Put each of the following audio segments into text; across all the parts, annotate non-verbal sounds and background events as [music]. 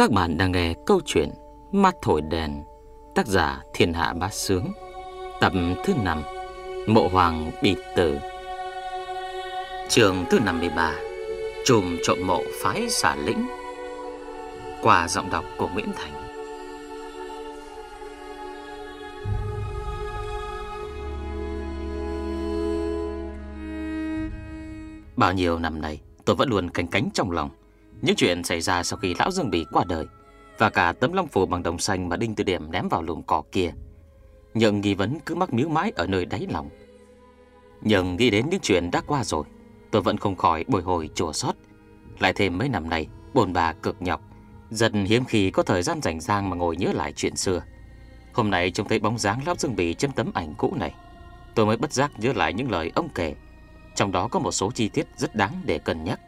Các bạn đang nghe câu chuyện Mắt thổi đèn, Tác giả Thiên Hạ Bá Sướng, Tập thứ 5 Mộ Hoàng bị tử. Trường thứ 53 trùm trộm mộ phái xả lĩnh, Qua giọng đọc của Nguyễn Thành. Bao nhiêu năm nay, tôi vẫn luôn canh cánh trong lòng những chuyện xảy ra sau khi lão Dương Bỉ qua đời Và cả tấm long phù bằng đồng xanh mà Đinh Tư Điểm ném vào lùm cỏ kia Nhưng nghi vấn cứ mắc miếu mãi ở nơi đáy lòng. Nhưng nghĩ đến những chuyện đã qua rồi, Tôi vẫn không khỏi bồi hồi chùa xót. Lại thêm mấy năm nay, Bồn bà cực nhọc Dần hiếm khi có thời gian rảnh rang mà ngồi nhớ lại chuyện xưa. Hôm nay trông thấy bóng dáng Lão Dương Bỉ trên tấm ảnh cũ này, Tôi mới bất giác nhớ lại những lời ông kể. Trong đó có một số chi tiết rất đáng để cân nhắc.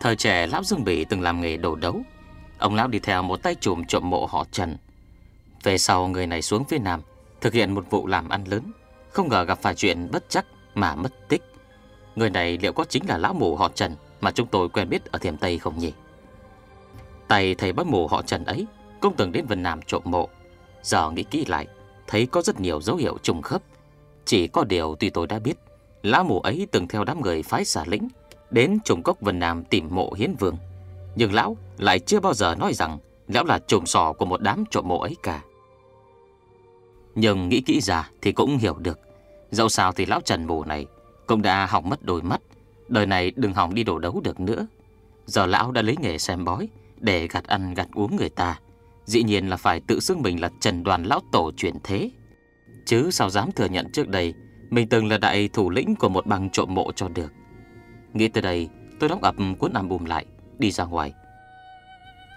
Thời trẻ Lão Dương Bỉ từng làm nghề đồ đấu. Ông Lão đi theo một tay trùm trộm mộ họ Trần. Về sau người này xuống phía Nam, Thực hiện một vụ làm ăn lớn. Không ngờ gặp phải chuyện bất chắc mà mất tích. Người này liệu có chính là lão mù họ Trần Mà chúng tôi quen biết ở Thiểm Tây không nhỉ? Tay thầy bắt mù họ Trần ấy Cũng từng đến Vân Nam trộm mộ. Giờ nghĩ kỹ lại, Thấy có rất nhiều dấu hiệu trùng khớp. Chỉ có điều tuy tôi đã biết, Lão mù ấy từng theo đám người phái xả lĩnh đến trùng cốc Vân Nam tìm mộ hiến vương. Nhưng lão lại chưa bao giờ nói rằng lão là trùm sò của một đám trộm mộ ấy cả. Nhưng nghĩ kỹ ra thì cũng hiểu được. Dẫu sao thì lão Trần mù này cũng đã hỏng mất đôi mắt. Đời này đừng hỏng đi đổ đấu được nữa. Giờ lão đã lấy nghề xem bói để gặt ăn gặt uống người ta. Dĩ nhiên là phải tự xưng mình là Trần Đoàn Lão Tổ chuyển thế. Chứ sao dám thừa nhận trước đây mình từng là đại thủ lĩnh của một băng trộm mộ cho được. Nghĩ tới đây, tôi đóng ập cuốn album lại, Đi ra ngoài.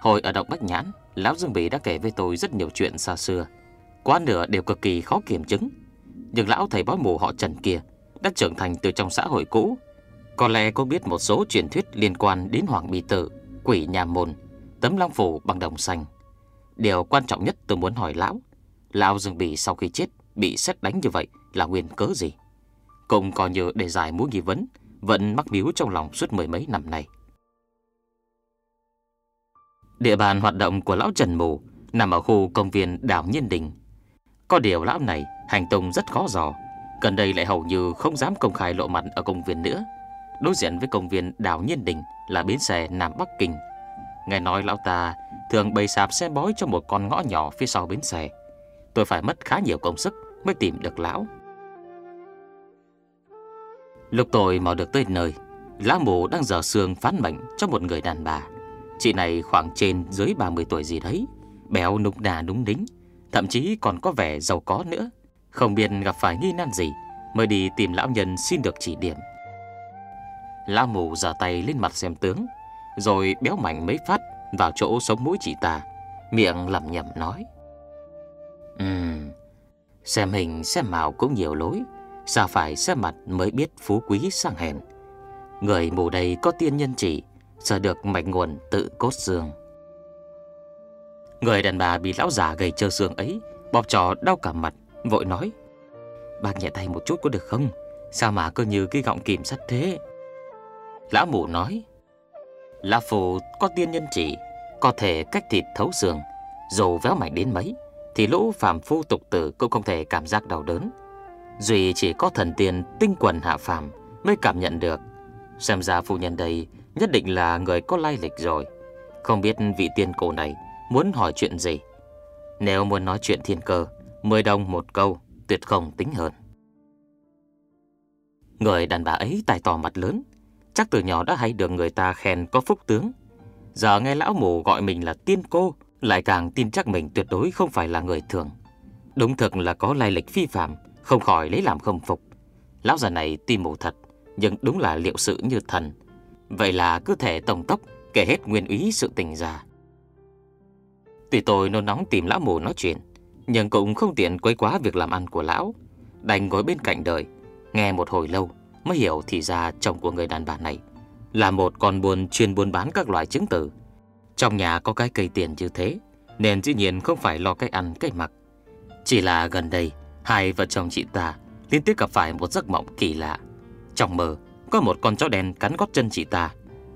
Hồi ở động Bách Nhãn, Lão Dương Bỉ đã kể với tôi rất nhiều chuyện xa xưa. Quá nửa đều cực kỳ khó kiểm chứng. Nhưng lão thầy bói mù họ Trần kia Đã trưởng thành từ trong xã hội cũ. Có lẽ có biết một số truyền thuyết liên quan đến Hoàng Bì Tử, Quỷ nhà môn, Tấm long phủ bằng đồng xanh. Điều quan trọng nhất tôi muốn hỏi lão Lão Dương Bỉ sau khi chết Bị xét đánh như vậy là nguyên cớ gì? Cũng còn như để giải mối nghi vấn vẫn mắc miếu trong lòng suốt mười mấy năm nay. Địa bàn hoạt động của lão Trần Mù nằm ở khu công viên đảo Nhiên Đình. Có điều lão này hành tung rất khó dò, gần đây lại hầu như không dám công khai lộ mặt ở công viên nữa. Đối diện với công viên đảo Nhiên Đình là bến xe Nam Bắc Kinh. Nghe nói lão ta thường bày sạp xe bói cho một con ngõ nhỏ phía sau bến xe. Tôi phải mất khá nhiều công sức mới tìm được lão. Lúc tôi mò được tới nơi, Lá mù đang dở xương phán mệnh cho một người đàn bà. Chị này khoảng trên dưới 30 tuổi gì đấy, Béo nục đà đúng đính, Thậm chí còn có vẻ giàu có nữa. Không biết gặp phải nghi nan gì, Mới đi tìm lão nhân xin được chỉ điểm. Lão mù giở tay lên mặt xem tướng, Rồi béo mạnh mấy phát Vào chỗ sống mũi chị ta, Miệng lẩm nhẩm nói. Ừm, Xem hình, xem màu cũng nhiều lối Sao phải xem mặt mới biết phú quý sang hèn. Người mù đây có tiên nhân chỉ, Sợ được mạch nguồn tự cốt xương. Người đàn bà bị lão già gầy trơ xương ấy, Bóp trò đau cả mặt, Vội nói, Bác nhẹ tay một chút có được không? Sao mà cứ như cái gọng kìm sắt thế? Lão mù nói Lão phù có tiên nhân chỉ, Có thể cách thịt thấu xương, Dù véo mạnh đến mấy, Thì lũ phàm phu tục tử cũng không thể cảm giác đau đớn. Duy chỉ có thần tiên tinh quần hạ phàm mới cảm nhận được. Xem ra phụ nhân đây nhất định là người có lai lịch rồi. Không biết vị tiên cổ này muốn hỏi chuyện gì. Nếu muốn nói chuyện thiên cơ, mười đồng một câu, tuyệt không tính hơn. Người đàn bà ấy tài tỏ mặt lớn, chắc từ nhỏ đã hay được người ta khen có phúc tướng. Giờ nghe lão mù gọi mình là tiên cô, lại càng tin chắc mình tuyệt đối không phải là người thường. Đúng thực là có lai lịch phi phạm, không khỏi lấy làm không phục. Lão già này tuy mù thật, Nhưng đúng là liệu sự như thần. Vậy là cứ thể tổng tốc Kể hết nguyên ý sự tình ra. Tuy tôi nôn nóng tìm lão mù nói chuyện, Nhưng cũng không tiện quấy quá việc làm ăn của lão. Đành ngồi bên cạnh đợi, Nghe một hồi lâu Mới hiểu thì ra chồng của người đàn bà này Là một con buôn chuyên buôn bán các loại chứng tử Trong nhà có cái cây tiền như thế, Nên dĩ nhiên không phải lo cái ăn cái mặc. Chỉ là gần đây Hai vợ chồng chị ta liên tiếp gặp phải một giấc mộng kỳ lạ. Trong mơ, có một con chó đen cắn gót chân chị ta.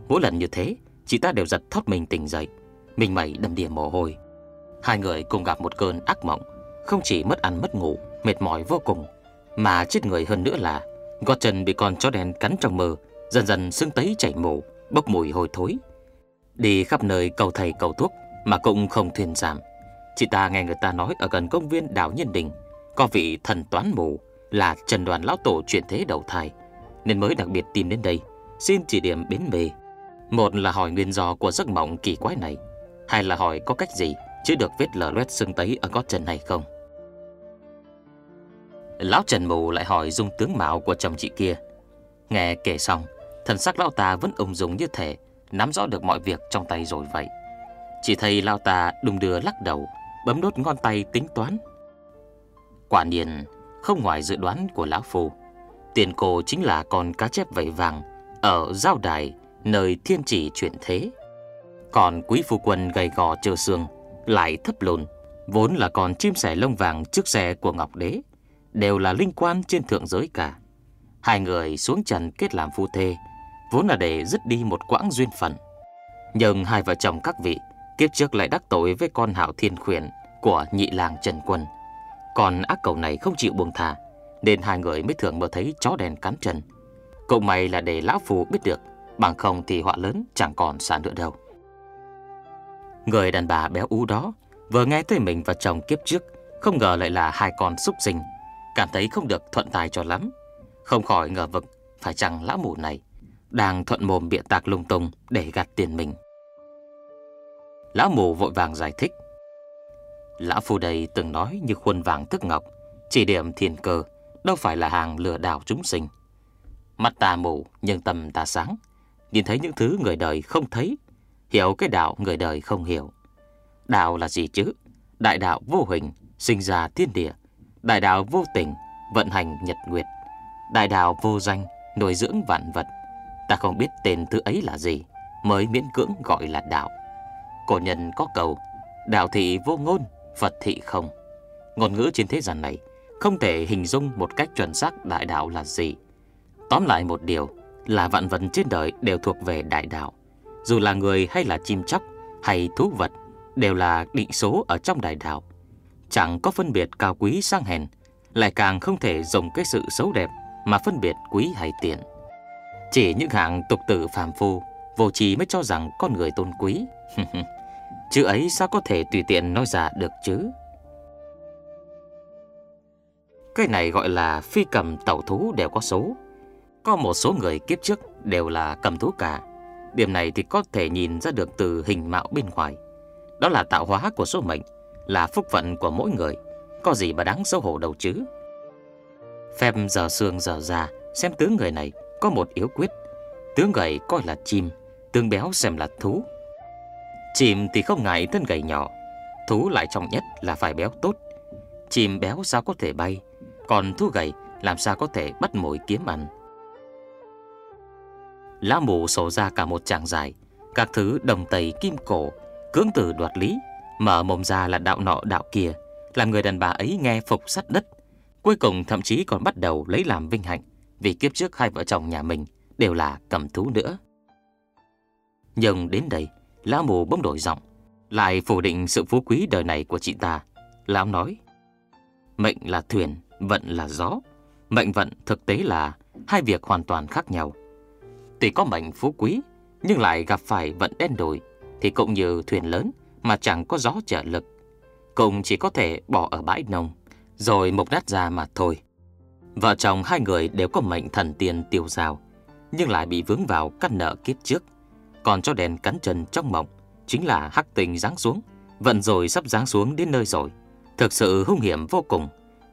Mỗi lần như thế, Chị ta đều giật thót mình tỉnh dậy Mình mày đầm đìa mồ hôi Hai người cùng gặp một cơn ác mộng Không chỉ mất ăn mất ngủ Mệt mỏi vô cùng Mà chết người hơn nữa là Gót chân bị con chó đen cắn trong mơ Dần dần sưng tấy chảy mù Bốc mùi hôi thối Đi khắp nơi cầu thầy cầu thuốc Mà cũng không thuyền giảm Chị ta nghe người ta nói ở gần công viên đảo Nhân Đình có vị thần toán mù Là Trần Đoàn Lão Tổ chuyển thế đầu thai, Nên mới đặc biệt tìm đến đây, Xin chỉ điểm bến mê Một là hỏi nguyên do của giấc mộng kỳ quái này, Hai là hỏi có cách gì Chứ được vết lở loét sưng tấy ở gót chân này không? Lão Trần Mù lại hỏi dung tướng mạo của chồng chị kia. Nghe kể xong, Thần sắc lão ta vẫn ung dung như thể Nắm rõ được mọi việc trong tay rồi vậy. Chỉ thấy lão ta đùng đưa lắc đầu, Bấm đốt ngón tay tính toán. Quả nhiên, Không ngoài dự đoán của lão phu, Tiền cô chính là con cá chép vảy vàng Ở giao đài, Nơi thiên chỉ chuyển thế. Còn quý phu quân gầy gò trơ xương Lại thấp lùn, Vốn là con chim sẻ lông vàng trước xe của Ngọc Đế, Đều là linh quan trên thượng giới cả. Hai người xuống trần kết làm phu thê, Vốn là để dứt đi một quãng duyên phận. Nhưng hai vợ chồng các vị Kiếp trước lại đắc tội với con hạo thiên khuyển Của nhị làng Trần Quân. Còn ác cầu này không chịu buông thả Nên hai người mới thường mơ thấy chó đèn cắn chân. Cậu may là để lão phù biết được, Bằng không thì họa lớn chẳng còn xa nữa đâu. Người đàn bà béo ú đó Vừa nghe tới mình và chồng kiếp trước, Không ngờ lại là hai con súc sinh, Cảm thấy không được thuận tài cho lắm. Không khỏi ngờ vực, Phải chăng lão mù này Đang thuận mồm bịa tạc lung tung Để gạt tiền mình? Lão mù vội vàng giải thích. Lão phu đây từng nói như khuôn vàng thức ngọc, Chỉ điểm thiên cơ, Đâu phải là hàng lừa đảo chúng sinh. Mắt ta mù, nhưng tâm ta sáng, Nhìn thấy những thứ người đời không thấy, Hiểu cái đạo người đời không hiểu. Đạo là gì chứ? Đại đạo vô hình, Sinh ra thiên địa. Đại đạo vô tình, Vận hành nhật nguyệt. Đại đạo vô danh, Nuôi dưỡng vạn vật. Ta không biết tên thứ ấy là gì, Mới miễn cưỡng gọi là đạo. Cổ nhân có cầu, Đạo thị vô ngôn Phật thị không? Ngôn ngữ trên thế gian này Không thể hình dung một cách chuẩn xác đại đạo là gì. Tóm lại một điều Là vạn vật trên đời đều thuộc về đại đạo. Dù là người hay là chim chóc Hay thú vật Đều là định số ở trong đại đạo. Chẳng có phân biệt cao quý sang hèn, Lại càng không thể dùng cái sự xấu đẹp Mà phân biệt quý hay tiện. Chỉ những hạng tục tử phàm phu Vô trí mới cho rằng con người tôn quý. [laughs] Chữ ấy sao có thể tùy tiện nói ra được chứ? Cái này gọi là phi cầm tẩu thú đều có số. Có một số người kiếp trước đều là cầm thú cả. Điểm này thì có thể nhìn ra được từ hình mạo bên ngoài. Đó là tạo hóa của số mệnh, Là phúc phận của mỗi người. Có gì mà đáng xấu hổ đâu chứ? Phép giờ xương giờ già, Xem tướng người này có một yếu quyết. Tướng gầy coi là chim, Tướng béo xem là thú chìm thì không ngại thân gầy nhỏ, Thú lại trọng nhất là phải béo tốt. Chìm béo sao có thể bay, Còn thú gầy làm sao có thể bắt mồi kiếm ăn. Lá mù sổ ra cả một tràng dài, Các thứ đồng tây kim cổ, Cưỡng tử đoạt lý, Mở mồm ra là đạo nọ đạo kia, Làm người đàn bà ấy nghe phục sắt đất. Cuối cùng thậm chí còn bắt đầu lấy làm vinh hạnh, Vì kiếp trước hai vợ chồng nhà mình Đều là cầm thú nữa. Nhưng đến đây Lão mù bỗng đổi giọng. Lại phủ định sự phú quý đời này của chị ta. Lão nói Mệnh là thuyền, vận là gió. Mệnh vận thực tế là Hai việc hoàn toàn khác nhau. Tuy có mệnh phú quý Nhưng lại gặp phải vận đen đổi Thì cũng như thuyền lớn Mà chẳng có gió trợ lực. Cũng chỉ có thể bỏ ở bãi nông Rồi mục nát ra mà thôi. Vợ chồng hai người đều có mệnh thần tiên tiêu giao Nhưng lại bị vướng vào căn nợ kiếp trước còn cho đèn cắn trần trong mộng, Chính là hắc tình giáng xuống, Vận rồi sắp giáng xuống đến nơi rồi. Thực sự hung hiểm vô cùng.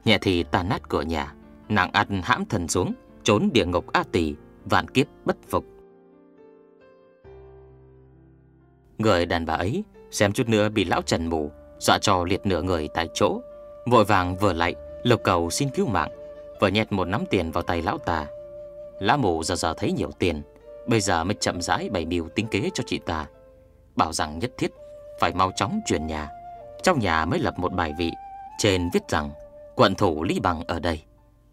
Nhẹ thì tàn nát cửa nhà Nặng ăn hãm thần xuống, Trốn địa ngục A tỳ, Vạn kiếp bất phục. Người đàn bà ấy, Xem chút nữa bị lão trần mù, Dọa cho liệt nửa người tại chỗ. Vội vàng vừa lạy lục cầu xin cứu mạng, Vừa nhét một nắm tiền vào tay lão ta. Lão mù giờ giờ thấy nhiều tiền Bây giờ mới chậm rãi bày mưu tính kế cho chị ta. Bảo rằng nhất thiết Phải mau chóng chuyển nhà. Trong nhà mới lập một bài vị Trên viết rằng Quận thủ Lý Bằng ở đây.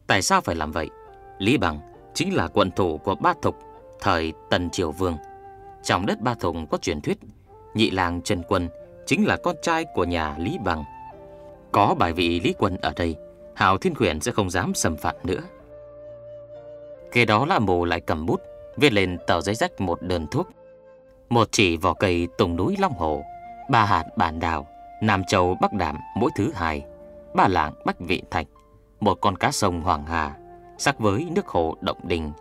Tại sao phải làm vậy? Lý Bằng chính là quận thủ của Ba Thục Thời Tần Triều Vương. Trong đất Ba thục có truyền thuyết, nhị làng Trần Quân chính là con trai của nhà Lý Bằng. Có bài vị Lý Quân ở đây, Hào Thiên Quyền sẽ không dám xâm phạm nữa. Kế đó là mồ lại cầm bút, viết lên tờ giấy rách một đơn thuốc. Một chỉ vỏ cây tùng núi Long Hồ, ba hạt bản đào, Nam Châu Bắc Đảm mỗi thứ hai, ba lạng Bách Vị Thạch, một con cá sông Hoàng Hà, sắc với nước hồ Động Đình,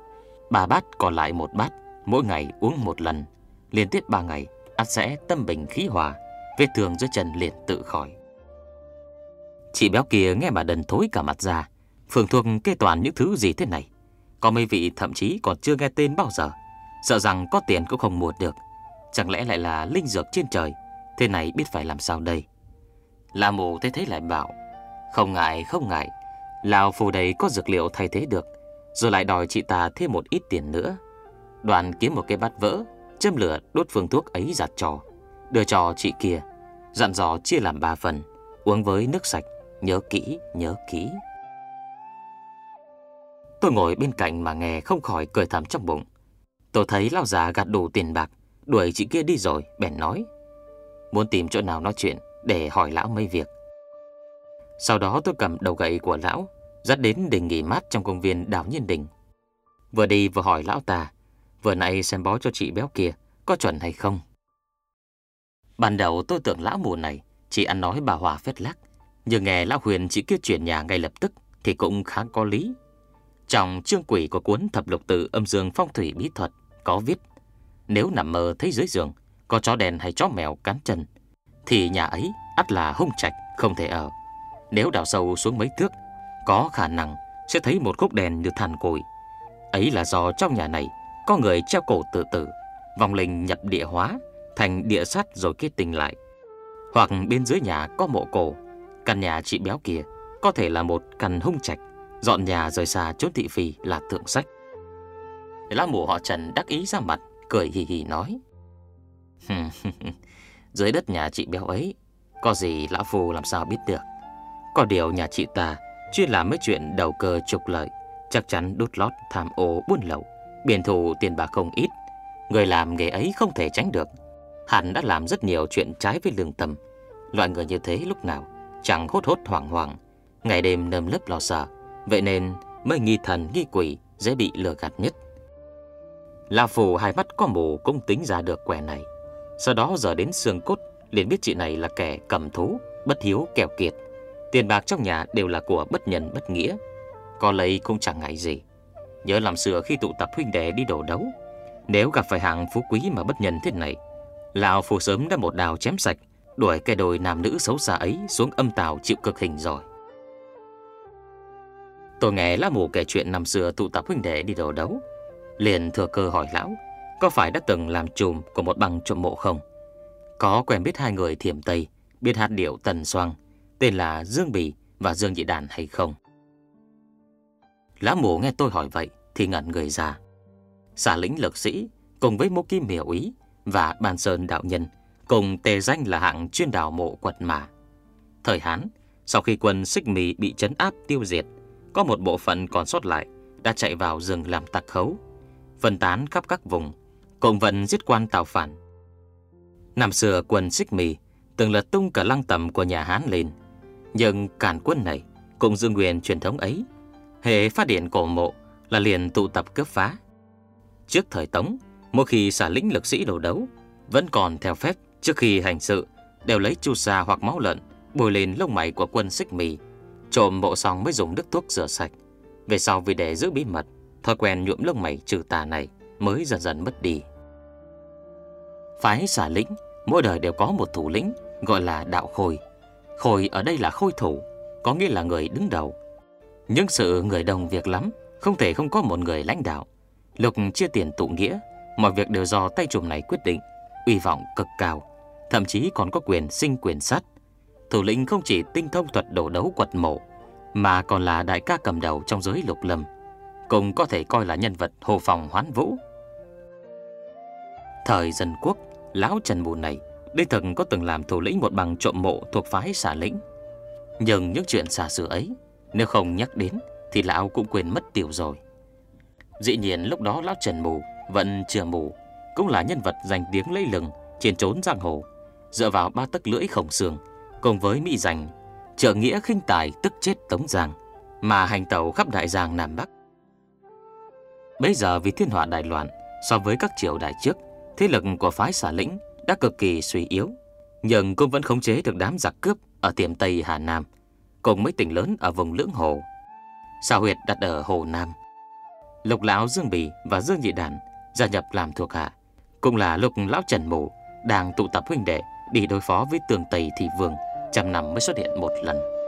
ba bát còn lại một bát, mỗi ngày uống một lần, liên tiếp ba ngày, ăn sẽ tâm bình khí hòa, vết thương dưới chân liền tự khỏi. Chị béo kia nghe bà đần thối cả mặt ra, phường thuộc kê toàn những thứ gì thế này. Có mấy vị thậm chí còn chưa nghe tên bao giờ, sợ rằng có tiền cũng không mua được. Chẳng lẽ lại là linh dược trên trời, thế này biết phải làm sao đây? La mù thấy thế lại bảo, không ngại không ngại, Lào phù đầy có dược liệu thay thế được, rồi lại đòi chị ta thêm một ít tiền nữa. Đoàn kiếm một cái bát vỡ, châm lửa đốt phương thuốc ấy giặt trò, đưa cho chị kia, dặn dò chia làm ba phần, uống với nước sạch, nhớ kỹ, nhớ kỹ. Tôi ngồi bên cạnh mà nghe không khỏi cười thầm trong bụng. Tôi thấy lão già gạt đủ tiền bạc, đuổi chị kia đi rồi, bèn nói. Muốn tìm chỗ nào nói chuyện để hỏi lão mấy việc. Sau đó tôi cầm đầu gậy của lão, dắt đến đình nghỉ mát trong công viên đảo Nhiên Đình. Vừa đi vừa hỏi lão ta, vừa nãy xem bó cho chị béo kia có chuẩn hay không. Ban đầu tôi tưởng lão mù này chỉ ăn nói bà hòa phết lắc, nhưng nghe lão huyền chị kia chuyển nhà ngay lập tức thì cũng khá có lý. Trong chương quỷ của cuốn thập lục tự âm dương phong thủy bí thuật có viết, nếu nằm mơ thấy dưới giường có chó đèn hay chó mèo cắn chân, thì nhà ấy ắt là hung trạch không thể ở. Nếu đào sâu xuống mấy thước, có khả năng sẽ thấy một khúc đèn như than cồi. Ấy là do trong nhà này có người treo cổ tự tử, vòng linh nhập địa hóa, thành địa sắt rồi kết tinh lại. Hoặc bên dưới nhà có mộ cổ, căn nhà chị béo kia có thể là một căn hung trạch, dọn nhà rời xa chốn thị phi là thượng sách. Lá mù họ Trần đắc ý ra mặt, cười hì hì nói. [laughs] dưới đất nhà chị béo ấy, có gì lão phù làm sao biết được. Có điều nhà chị ta chuyên làm mấy chuyện đầu cơ trục lợi, chắc chắn đút lót tham ô buôn lậu, biển thủ tiền bạc không ít. Người làm nghề ấy không thể tránh được. Hẳn đã làm rất nhiều chuyện trái với lương tâm. Loại người như thế lúc nào chẳng hốt hốt hoảng hoảng, ngày đêm nơm lớp lo sợ. Vậy nên mới nghi thần nghi quỷ dễ bị lừa gạt nhất. La Phù hai mắt có mù cũng tính ra được quẻ này. Sau đó giờ đến xương cốt liền biết chị này là kẻ cầm thú, bất hiếu kèo kiệt. Tiền bạc trong nhà đều là của bất nhân bất nghĩa. Có lấy cũng chẳng ngại gì. Nhớ làm sửa khi tụ tập huynh đệ đi đổ đấu. Nếu gặp phải hạng phú quý mà bất nhân thế này Lão phù sớm đã một đào chém sạch Đuổi cái đồi nam nữ xấu xa ấy xuống âm tào chịu cực hình rồi. Tôi nghe lá mù kể chuyện năm xưa tụ tập huynh đệ đi đồ đấu Liền thừa cơ hỏi lão Có phải đã từng làm trùm của một băng trộm mộ không Có quen biết hai người thiểm Tây Biết hát điệu tần xoang tên là Dương Bì và Dương Nhị Đàn hay không. Lá mù nghe tôi hỏi vậy thì ngẩn người ra. Xà lĩnh lực sĩ cùng với Mô Kim hiểu Ý và Ban Sơn Đạo Nhân cùng tề danh là hạng chuyên đào mộ quật mà. Thời Hán, sau khi quân Xích Mì bị chấn áp tiêu diệt, có một bộ phận còn sót lại đã chạy vào rừng làm tặc khấu, phân tán khắp các vùng, cộng vận giết quan tào phản. Năm xưa quân Xích Mì từng lật tung cả lăng tầm của nhà Hán lên, nhưng cản quân này cũng dương quyền truyền thống ấy. Hệ phát điện cổ mộ là liền tụ tập cướp phá. Trước thời Tống, mỗi khi xả lĩnh lực sĩ đồ đấu, vẫn còn theo phép trước khi hành sự đều lấy chu sa hoặc máu lợn bôi lên lông mày của quân xích mì, trộm bộ xong mới dùng nước thuốc rửa sạch. Về sau vì để giữ bí mật, thói quen nhuộm lông mày trừ tà này mới dần dần mất đi. Phái xả lĩnh, mỗi đời đều có một thủ lĩnh gọi là đạo khôi. Khôi ở đây là khôi thủ, có nghĩa là người đứng đầu. Nhưng sự người đồng việc lắm, không thể không có một người lãnh đạo. Lục chia tiền tụ nghĩa, mọi việc đều do tay trùm này quyết định, uy vọng cực cao, thậm chí còn có quyền sinh quyền sát. Thủ lĩnh không chỉ tinh thông thuật đổ đấu quật mộ, mà còn là đại ca cầm đầu trong giới lục lâm, cũng có thể coi là nhân vật hồ phòng hoán vũ. Thời dân quốc, lão Trần Mù này Đích thực có từng làm thủ lĩnh một bằng trộm mộ thuộc phái xả lĩnh Nhưng những chuyện xa xưa ấy Nếu không nhắc đến Thì lão cũng quên mất tiểu rồi Dĩ nhiên lúc đó lão Trần mù Vẫn chưa mù cũng là nhân vật danh tiếng lẫy lừng trên trốn giang hồ, dựa vào ba tấc lưỡi khổng xương cùng với mỹ danh trợ nghĩa khinh tài tức chết Tống Giang mà hành tẩu khắp đại giang Nam Bắc. Bây giờ vì thiên họa đại loạn, so với các triều đại trước, thế lực của phái xả lĩnh đã cực kỳ suy yếu, nhưng cũng vẫn khống chế được đám giặc cướp ở tiềm Tây Hà Nam, cùng mấy tỉnh lớn ở vùng Lưỡng Hồ. Sao huyệt đặt ở Hồ Nam. Lục lão Dương Bì và Dương Nhị Đàn gia nhập làm thuộc hạ, cũng là lục lão Trần Mù đang tụ tập huynh đệ đi đối phó với tường Tây Thị Vương trăm năm mới xuất hiện một lần.